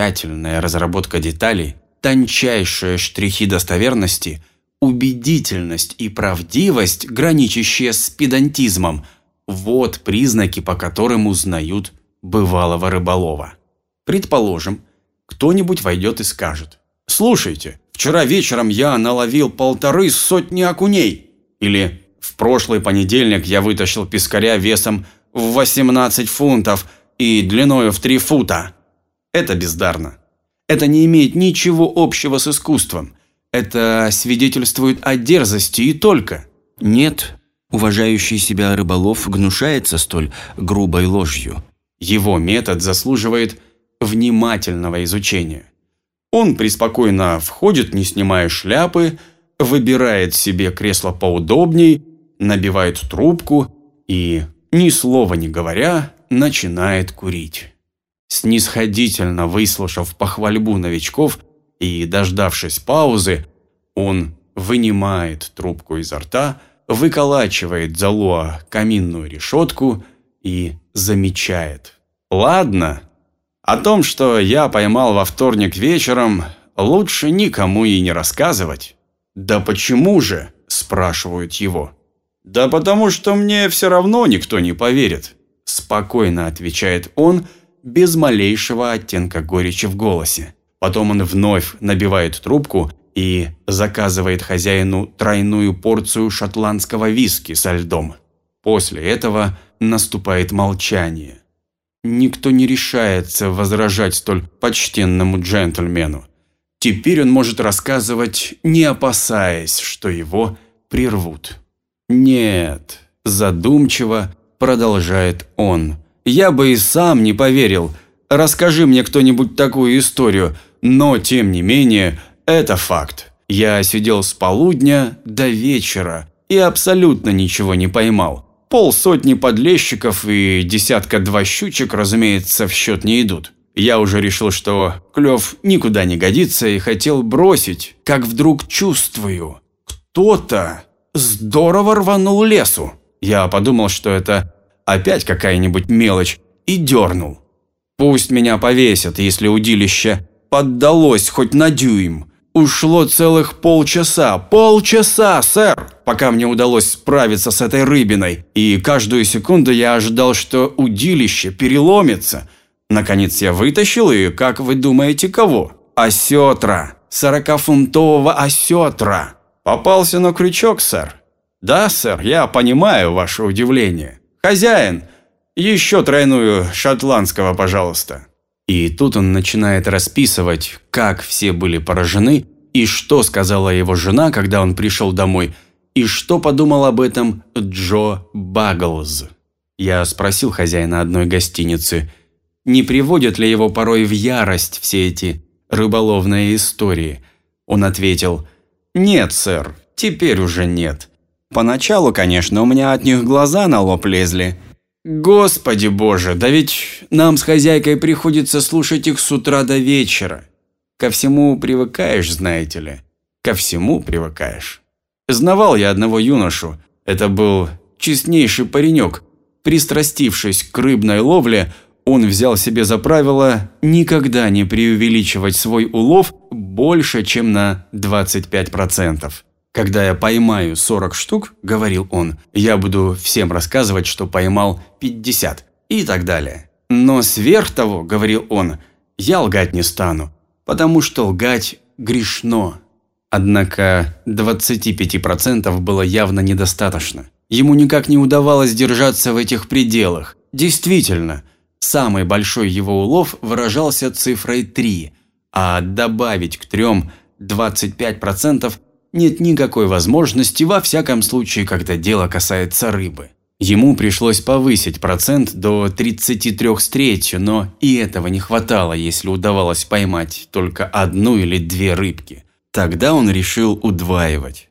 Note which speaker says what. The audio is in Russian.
Speaker 1: тщательная разработка деталей, тончайшие штрихи достоверности, убедительность и правдивость, граничащие с педантизмом – вот признаки, по которым узнают бывалого рыболова. Предположим, кто-нибудь войдет и скажет. «Слушайте, вчера вечером я наловил полторы сотни окуней». Или «В прошлый понедельник я вытащил пескаря весом в 18 фунтов и длиною в 3 фута». Это бездарно. Это не имеет ничего общего с искусством. Это свидетельствует о дерзости и только. Нет Уважающий себя рыболов гнушается столь грубой ложью. Его метод заслуживает внимательного изучения. Он преспокойно входит, не снимая шляпы, выбирает себе кресло поудобней, набивает трубку и, ни слова не говоря, начинает курить. Снисходительно выслушав похвальбу новичков и дождавшись паузы, он вынимает трубку изо рта, выколачивает Залуа каминную решетку и замечает. «Ладно, о том, что я поймал во вторник вечером, лучше никому и не рассказывать». «Да почему же?» – спрашивают его. «Да потому что мне все равно никто не поверит», – спокойно отвечает он, без малейшего оттенка горечи в голосе. Потом он вновь набивает трубку и заказывает хозяину тройную порцию шотландского виски со льдом. После этого наступает молчание. Никто не решается возражать столь почтенному джентльмену. Теперь он может рассказывать, не опасаясь, что его прервут. «Нет», – задумчиво продолжает он, – «я бы и сам не поверил. Расскажи мне кто-нибудь такую историю, но, тем не менее, это факт. Я сидел с полудня до вечера и абсолютно ничего не поймал. Полсотни подлещиков и десятка-два щучек, разумеется, в счет не идут. Я уже решил, что клев никуда не годится и хотел бросить, как вдруг чувствую. Кто-то здорово рванул лесу. Я подумал, что это опять какая-нибудь мелочь, и дернул. Пусть меня повесят, если удилище поддалось хоть на дюйм. Ушло целых полчаса, полчаса, сэр, пока мне удалось справиться с этой рыбиной. И каждую секунду я ожидал, что удилище переломится. Наконец я вытащил и, как вы думаете, кого? Осетра. Сорокафунтового осетра. Попался на крючок, сэр. Да, сэр, я понимаю ваше удивление. Хозяин, еще тройную шотландского, пожалуйста. И тут он начинает расписывать, как все были поражены, и что сказала его жена, когда он пришел домой, и что подумал об этом Джо Багглз. Я спросил хозяина одной гостиницы, не приводят ли его порой в ярость все эти рыболовные истории. Он ответил, «Нет, сэр, теперь уже нет. Поначалу, конечно, у меня от них глаза на лоб лезли, Господи боже, да ведь нам с хозяйкой приходится слушать их с утра до вечера. Ко всему привыкаешь, знаете ли. Ко всему привыкаешь. Знавал я одного юношу. Это был честнейший паренек. Пристрастившись к рыбной ловле, он взял себе за правило никогда не преувеличивать свой улов больше, чем на 25%. «Когда я поймаю 40 штук, — говорил он, — я буду всем рассказывать, что поймал 50 и так далее. Но сверх того, — говорил он, — я лгать не стану, потому что лгать грешно». Однако 25% было явно недостаточно. Ему никак не удавалось держаться в этих пределах. Действительно, самый большой его улов выражался цифрой 3, а добавить к трем 25% нет никакой возможности, во всяком случае, когда дело касается рыбы. Ему пришлось повысить процент до 33 с третью, но и этого не хватало, если удавалось поймать только одну или две рыбки. Тогда он решил удваивать.